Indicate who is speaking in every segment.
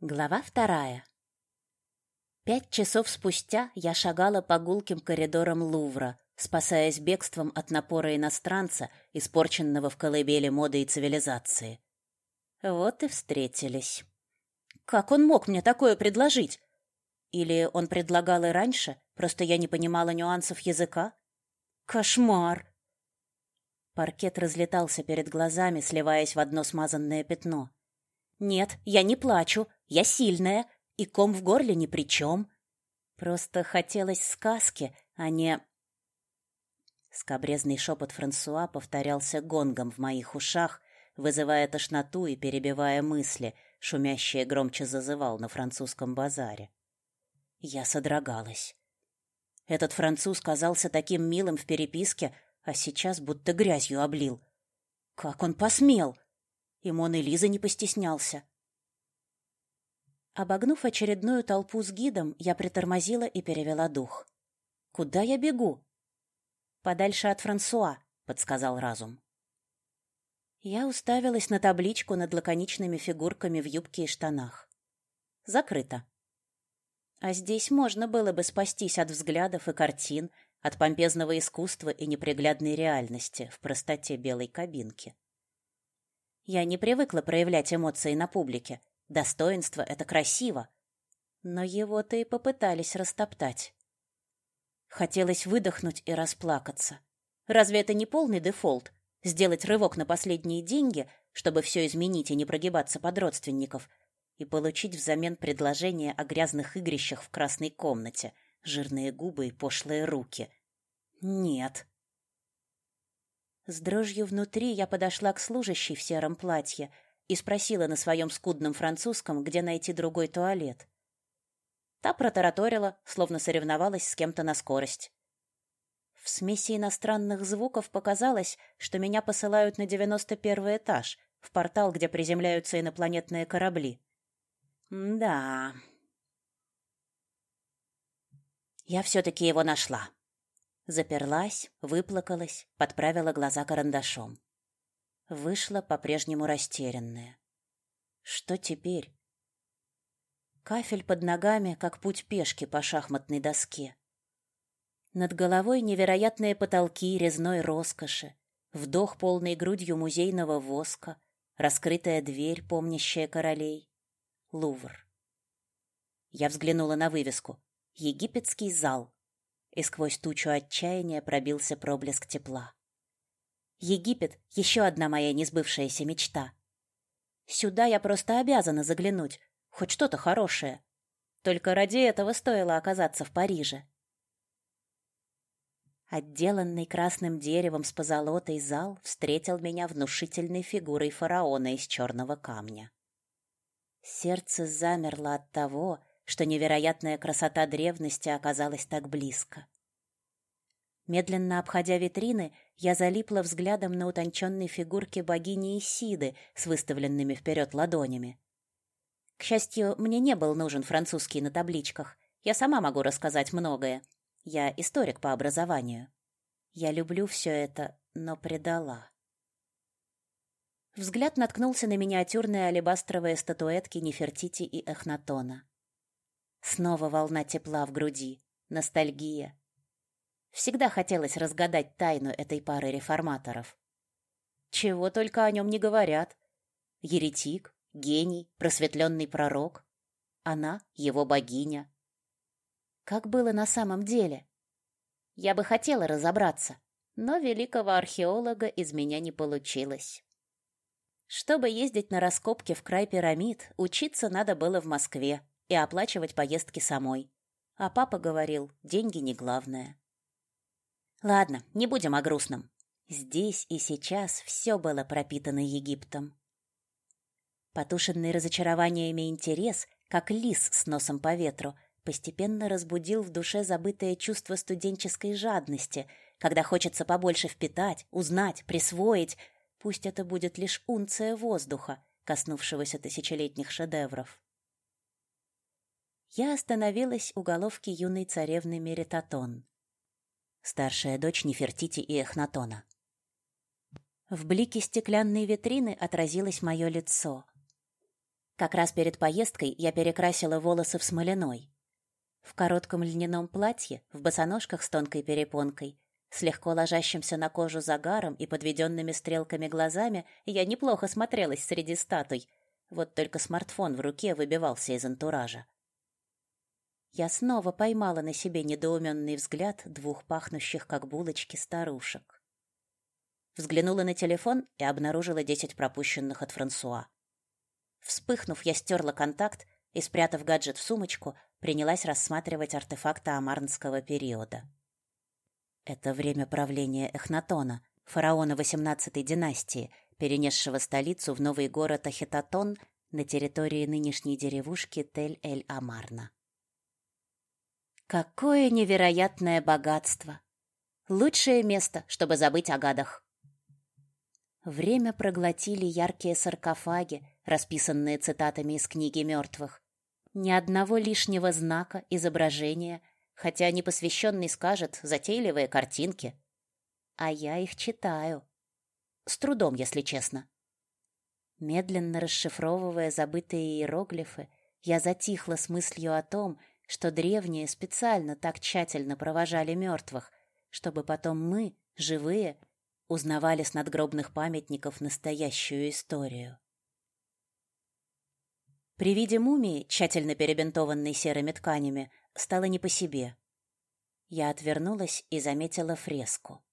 Speaker 1: Глава вторая. Пять часов спустя я шагала по гулким коридорам Лувра, спасаясь бегством от напора иностранца, испорченного в колыбели моды и цивилизации. Вот и встретились. Как он мог мне такое предложить? Или он предлагал и раньше, просто я не понимала нюансов языка? Кошмар! Паркет разлетался перед глазами, сливаясь в одно смазанное пятно. Нет, я не плачу, я сильная, и ком в горле ни при чем. Просто хотелось сказки, а не... Скобрезный шепот Франсуа повторялся гонгом в моих ушах, вызывая тошноту и перебивая мысли, шумящие громче зазывал на французском базаре. Я содрогалась. Этот француз казался таким милым в переписке, а сейчас будто грязью облил. Как он посмел? И Мон не постеснялся. Обогнув очередную толпу с гидом, я притормозила и перевела дух. Куда я бегу? Подальше от Франсуа, подсказал разум. Я уставилась на табличку над лаконичными фигурками в юбке и штанах. Закрыто. А здесь можно было бы спастись от взглядов и картин, от помпезного искусства и неприглядной реальности в простоте белой кабинки. Я не привыкла проявлять эмоции на публике, Достоинство — это красиво. Но его-то и попытались растоптать. Хотелось выдохнуть и расплакаться. Разве это не полный дефолт? Сделать рывок на последние деньги, чтобы все изменить и не прогибаться под родственников, и получить взамен предложение о грязных игрищах в красной комнате, жирные губы и пошлые руки. Нет. С дрожью внутри я подошла к служащей в сером платье — и спросила на своем скудном французском, где найти другой туалет. Та протараторила, словно соревновалась с кем-то на скорость. В смеси иностранных звуков показалось, что меня посылают на девяносто первый этаж, в портал, где приземляются инопланетные корабли. да. Я все-таки его нашла. Заперлась, выплакалась, подправила глаза карандашом. Вышла по-прежнему растерянная. Что теперь? Кафель под ногами, как путь пешки по шахматной доске. Над головой невероятные потолки резной роскоши, вдох полной грудью музейного воска, раскрытая дверь, помнящая королей. Лувр. Я взглянула на вывеску. Египетский зал. И сквозь тучу отчаяния пробился проблеск тепла. Египет — еще одна моя несбывшаяся мечта. Сюда я просто обязана заглянуть, хоть что-то хорошее. Только ради этого стоило оказаться в Париже. Отделанный красным деревом с позолотой зал встретил меня внушительной фигурой фараона из черного камня. Сердце замерло от того, что невероятная красота древности оказалась так близко. Медленно обходя витрины, я залипла взглядом на утонченной фигурке богини Исиды с выставленными вперед ладонями. К счастью, мне не был нужен французский на табличках. Я сама могу рассказать многое. Я историк по образованию. Я люблю все это, но предала. Взгляд наткнулся на миниатюрные алебастровые статуэтки Нефертити и Эхнатона. Снова волна тепла в груди, ностальгия, Всегда хотелось разгадать тайну этой пары реформаторов. Чего только о нем не говорят. Еретик, гений, просветленный пророк. Она — его богиня. Как было на самом деле? Я бы хотела разобраться, но великого археолога из меня не получилось. Чтобы ездить на раскопки в край пирамид, учиться надо было в Москве и оплачивать поездки самой. А папа говорил, деньги не главное. Ладно, не будем о грустном. Здесь и сейчас все было пропитано Египтом. Потушенный разочарованиями интерес, как лис с носом по ветру, постепенно разбудил в душе забытое чувство студенческой жадности, когда хочется побольше впитать, узнать, присвоить, пусть это будет лишь унция воздуха, коснувшегося тысячелетних шедевров. Я остановилась у головки юной царевны Меритатон старшая дочь Нефертити и Эхнатона. В блике стеклянной витрины отразилось мое лицо. Как раз перед поездкой я перекрасила волосы в смоляной. В коротком льняном платье, в босоножках с тонкой перепонкой, с легко ложащимся на кожу загаром и подведенными стрелками глазами я неплохо смотрелась среди статуй, вот только смартфон в руке выбивался из антуража. Я снова поймала на себе недоуменный взгляд двух пахнущих как булочки старушек. Взглянула на телефон и обнаружила десять пропущенных от Франсуа. Вспыхнув, я стерла контакт и, спрятав гаджет в сумочку, принялась рассматривать артефакты амарнского периода. Это время правления Эхнатона, фараона XVIII династии, перенесшего столицу в новый город Ахитотон на территории нынешней деревушки Тель-эль-Амарна. Какое невероятное богатство! Лучшее место, чтобы забыть о гадах. Время проглотили яркие саркофаги, расписанные цитатами из книги мертвых. Ни одного лишнего знака, изображения, хотя непосвященный скажет затейливые картинки. А я их читаю. С трудом, если честно. Медленно расшифровывая забытые иероглифы, я затихла с мыслью о том, что древние специально так тщательно провожали мертвых, чтобы потом мы, живые, узнавали с надгробных памятников настоящую историю. При виде мумии, тщательно перебинтованной серыми тканями, стало не по себе. Я отвернулась и заметила фреску.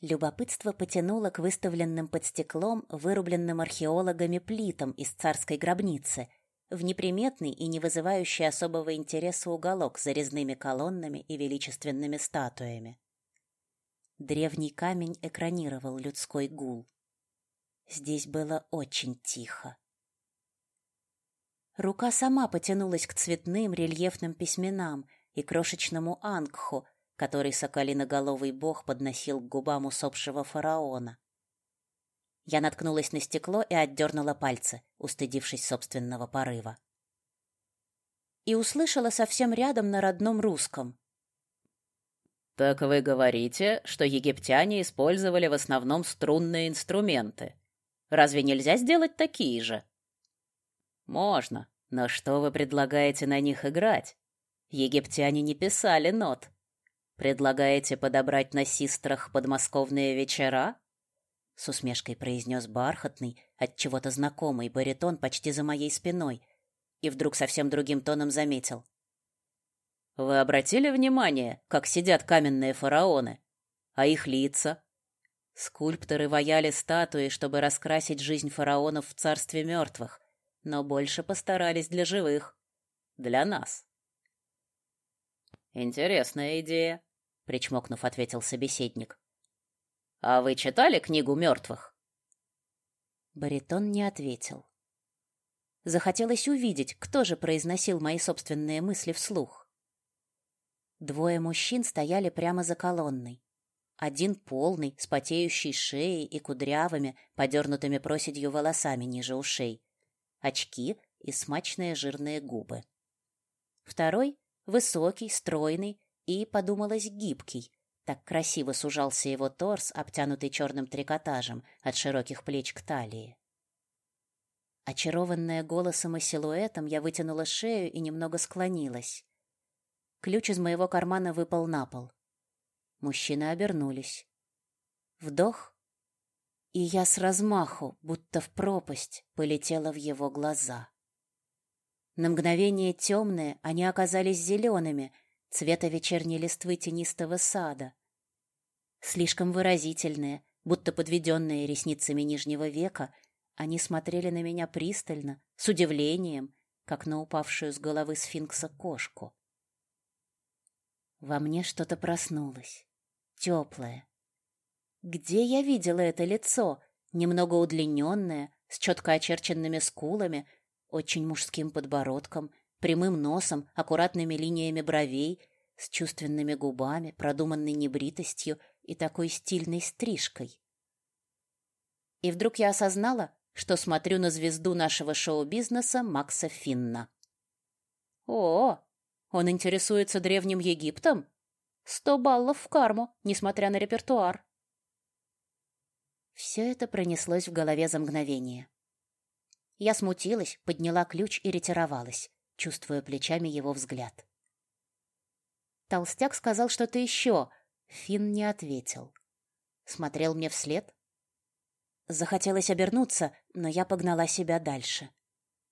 Speaker 1: Любопытство потянуло к выставленным под стеклом вырубленным археологами плитам из царской гробницы в неприметный и не вызывающий особого интереса уголок с зарезными колоннами и величественными статуями. Древний камень экранировал людской гул. Здесь было очень тихо. Рука сама потянулась к цветным рельефным письменам и крошечному ангху, который соколиноголовый бог подносил к губам усопшего фараона. Я наткнулась на стекло и отдернула пальцы, устыдившись собственного порыва. И услышала совсем рядом на родном русском.
Speaker 2: Так вы говорите, что египтяне использовали в основном струнные инструменты. Разве нельзя сделать такие же? Можно, но что вы предлагаете на них играть? Египтяне не писали нот. Предлагаете подобрать на систрах подмосковные вечера? С усмешкой произнес бархатный, от чего-то знакомый баритон почти за моей спиной, и вдруг совсем другим тоном заметил: вы обратили внимание, как сидят каменные фараоны? А их лица? Скульпторы ваяли статуи, чтобы раскрасить жизнь фараонов в царстве мертвых, но больше постарались для живых. Для нас. Интересная идея, причмокнув, ответил собеседник. А вы читали книгу мертвых?
Speaker 1: Баритон не ответил. Захотелось увидеть, кто же произносил мои собственные мысли вслух. Двое мужчин стояли прямо за колонной. Один полный, с потеющей шеей и кудрявыми, подернутыми проседью волосами ниже ушей. Очки и смачные жирные губы. Второй — высокий, стройный и, подумалось, гибкий. Так красиво сужался его торс, обтянутый черным трикотажем от широких плеч к талии. Очарованная голосом и силуэтом, я вытянула шею и немного склонилась. Ключ из моего кармана выпал на пол. Мужчины обернулись. Вдох, и я с размаху, будто в пропасть, полетела в его глаза. На мгновение темные, они оказались зелеными, цвета вечерней листвы тенистого сада. Слишком выразительные, будто подведенные ресницами нижнего века, они смотрели на меня пристально, с удивлением, как на упавшую с головы сфинкса кошку. Во мне что-то проснулось. Теплое. Где я видела это лицо? Немного удлиненное, с четко очерченными скулами, очень мужским подбородком, прямым носом, аккуратными линиями бровей, с чувственными губами, продуманной небритостью и такой стильной стрижкой. И вдруг я осознала, что смотрю на звезду нашего шоу-бизнеса Макса Финна. О, он интересуется древним Египтом? Сто баллов в карму, несмотря на репертуар. Все это пронеслось в голове за мгновение. Я смутилась, подняла ключ и ретировалась, чувствуя плечами его взгляд. Толстяк сказал что-то еще. Фин не ответил. Смотрел мне вслед. Захотелось обернуться, но я погнала себя дальше.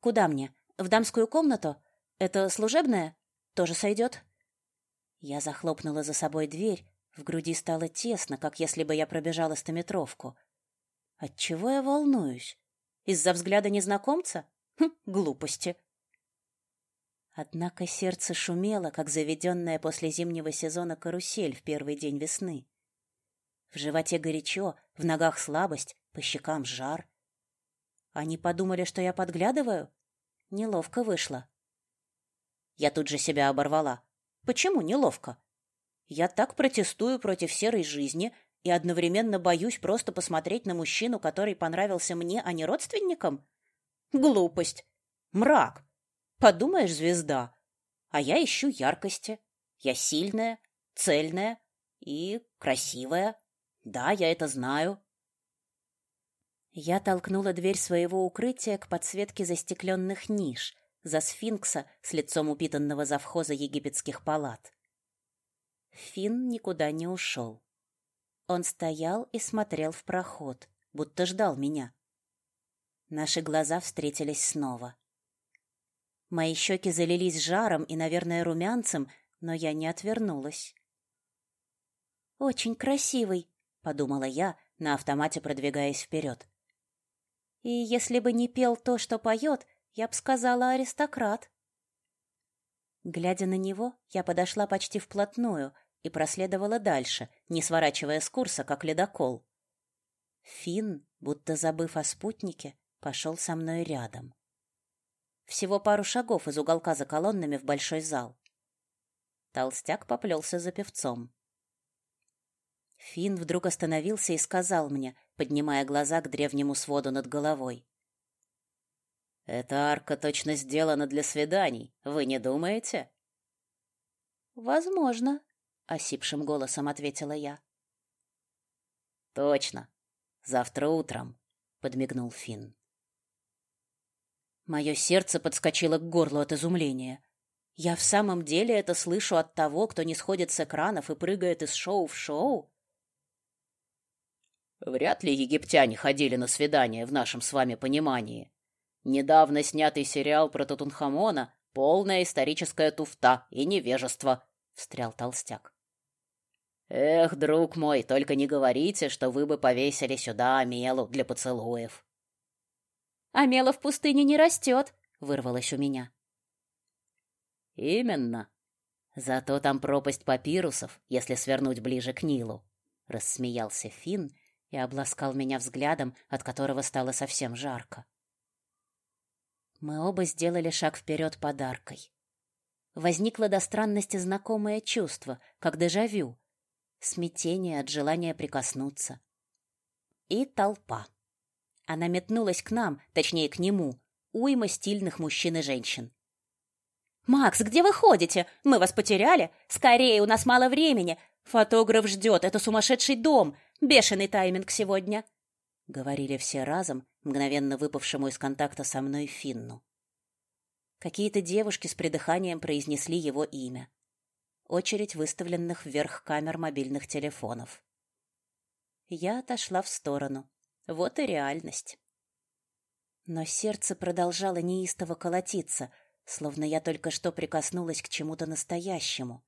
Speaker 1: Куда мне? В дамскую комнату? Это служебная? Тоже сойдет? Я захлопнула за собой дверь, в груди стало тесно, как если бы я пробежала стометровку. Отчего я волнуюсь? Из-за взгляда незнакомца? Хм, глупости. Однако сердце шумело, как заведенная после зимнего сезона карусель в первый день весны. В животе горячо, в ногах слабость, по щекам жар. Они подумали, что я подглядываю? Неловко вышло. Я тут же себя оборвала. Почему неловко? Я так протестую против серой жизни и одновременно боюсь просто посмотреть на мужчину, который понравился мне, а не родственникам? Глупость. Мрак. Подумаешь, звезда. А я ищу яркости. Я сильная, цельная и красивая. Да, я это знаю. Я толкнула дверь своего укрытия к подсветке застекленных ниш, за сфинкса с лицом упитанного завхоза египетских палат. Фин никуда не ушел. Он стоял и смотрел в проход, будто ждал меня. Наши глаза встретились снова. Мои щеки залились жаром и, наверное, румянцем, но я не отвернулась. «Очень красивый», — подумала я, на автомате продвигаясь вперед. И если бы не пел то, что поет, я б сказала аристократ. Глядя на него, я подошла почти вплотную и проследовала дальше, не сворачивая с курса, как ледокол. Фин, будто забыв о спутнике, пошел со мной рядом. Всего пару шагов из уголка за колоннами в большой зал. Толстяк поплелся за певцом. Фин вдруг остановился и сказал мне, поднимая глаза к древнему своду над головой.
Speaker 2: «Эта арка точно сделана для свиданий, вы не думаете?»
Speaker 1: «Возможно», — осипшим голосом ответила я.
Speaker 2: «Точно. Завтра утром», — подмигнул Финн.
Speaker 1: Мое сердце подскочило к горлу от изумления. Я в самом деле это слышу от того, кто не сходит с экранов и прыгает из шоу в шоу?
Speaker 2: Вряд ли египтяне ходили на свидания в нашем с вами понимании. Недавно снятый сериал про Тутанхамона — полная историческая туфта и невежество, — встрял толстяк. Эх, друг мой, только не говорите, что вы бы повесили сюда Амелу для поцелуев.
Speaker 1: Амела в пустыне не растет, — вырвалось у меня.
Speaker 2: Именно. Зато там пропасть папирусов, если свернуть ближе к Нилу, — рассмеялся Финн и обласкал меня взглядом, от которого стало совсем жарко.
Speaker 1: Мы оба сделали шаг вперед подаркой. Возникло до странности знакомое чувство, как дежавю, смятение от желания прикоснуться. И толпа. Она метнулась к нам, точнее, к нему, уйма стильных мужчин и женщин. «Макс, где вы ходите? Мы вас потеряли? Скорее, у нас мало времени. Фотограф ждет, это сумасшедший дом. Бешеный тайминг сегодня!» — говорили все разом, мгновенно выпавшему из контакта со мной Финну. Какие-то девушки с придыханием произнесли его имя. Очередь выставленных вверх камер мобильных телефонов. Я отошла в сторону. Вот и реальность. Но сердце продолжало неистово колотиться, словно я только что прикоснулась к чему-то настоящему.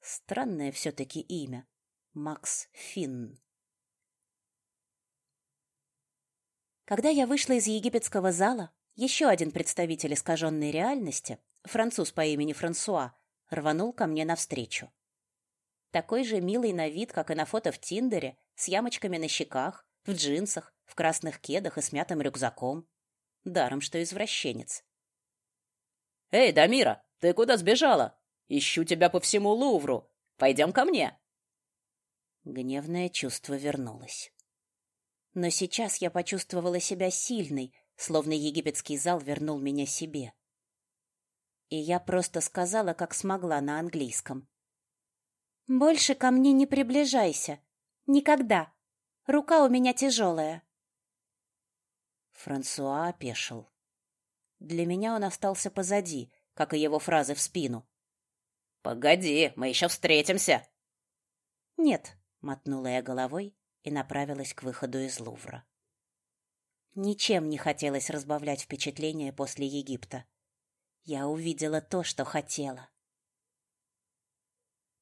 Speaker 1: Странное все-таки имя. Макс Финн. Когда я вышла из египетского зала, еще один представитель искаженной реальности, француз по имени Франсуа, рванул ко мне навстречу. Такой же милый на вид, как и на фото в Тиндере, с ямочками на щеках, в джинсах, в красных кедах и с мятым рюкзаком. Даром, что извращенец.
Speaker 2: «Эй, Дамира, ты куда сбежала? Ищу тебя по всему Лувру. Пойдем ко мне!»
Speaker 1: Гневное чувство вернулось. Но сейчас я почувствовала себя сильной, словно египетский зал вернул меня себе. И я просто сказала, как смогла на английском. «Больше ко мне не приближайся. Никогда. Рука у меня тяжелая». Франсуа опешил. Для меня он остался позади, как и его фразы в спину.
Speaker 2: «Погоди, мы еще встретимся!»
Speaker 1: «Нет», — мотнула я головой и направилась к выходу из Лувра. Ничем не хотелось разбавлять впечатление после Египта. Я увидела то, что хотела.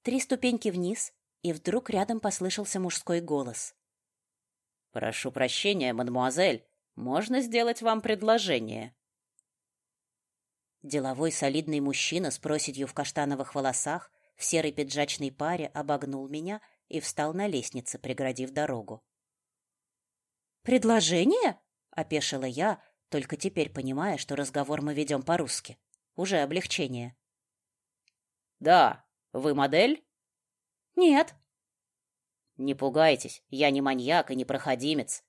Speaker 1: Три ступеньки вниз, и вдруг рядом послышался мужской голос.
Speaker 2: «Прошу прощения, мадемуазель, можно сделать вам предложение?»
Speaker 1: Деловой солидный мужчина с проседью в каштановых волосах в серой пиджачной паре обогнул меня и встал на лестнице, преградив дорогу. «Предложение?» — опешила я, только теперь понимая, что разговор мы ведем по-русски. Уже облегчение.
Speaker 2: «Да. Вы модель?»
Speaker 1: «Нет».
Speaker 2: «Не пугайтесь, я не маньяк и не проходимец.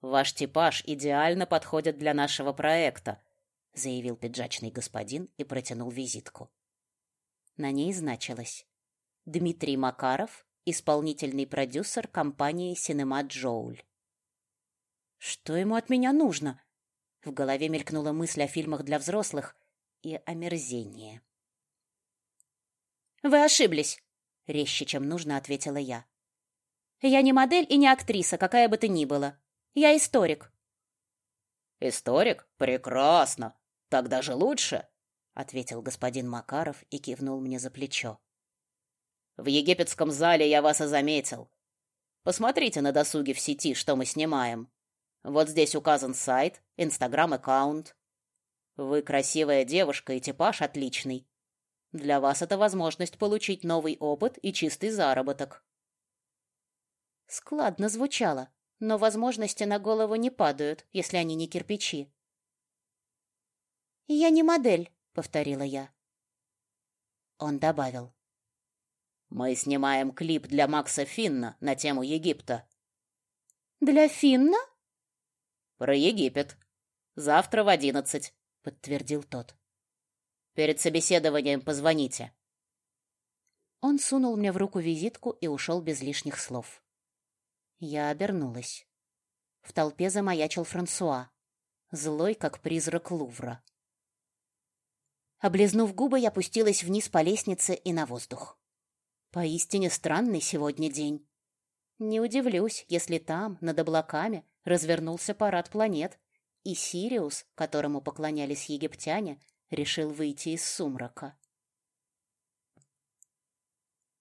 Speaker 2: Ваш типаж идеально подходит для нашего проекта», — заявил пиджачный господин и протянул визитку.
Speaker 1: На ней значилось «Дмитрий Макаров, исполнительный продюсер компании «Синема Джоуль». Что ему от меня нужно? В голове мелькнула мысль о фильмах для взрослых и омерзение. «Вы ошиблись», — резче, чем нужно, ответила я. «Я не модель и не актриса, какая бы ты ни была. Я историк».
Speaker 2: «Историк? Прекрасно! Так даже лучше!»
Speaker 1: — ответил господин Макаров и кивнул мне за плечо.
Speaker 2: «В египетском зале я вас и заметил. Посмотрите на досуге в сети, что мы снимаем. Вот здесь указан сайт, инстаграм-аккаунт. Вы красивая девушка и типаж отличный. Для вас это возможность получить новый опыт и чистый заработок.
Speaker 1: Складно звучало, но возможности на голову не падают, если они не кирпичи. «Я не модель», — повторила я. Он добавил.
Speaker 2: «Мы снимаем клип для Макса Финна на тему Египта».
Speaker 1: «Для Финна?»
Speaker 2: Про Египет. Завтра в одиннадцать, подтвердил тот. Перед собеседованием позвоните.
Speaker 1: Он сунул мне в руку визитку и ушел без лишних слов. Я обернулась. В толпе замаячил Франсуа, злой, как призрак Лувра. Облизнув губы, я пустилась вниз по лестнице и на воздух. Поистине странный сегодня день. Не удивлюсь, если там, над облаками, развернулся парад планет, и Сириус, которому поклонялись египтяне, решил выйти из сумрака.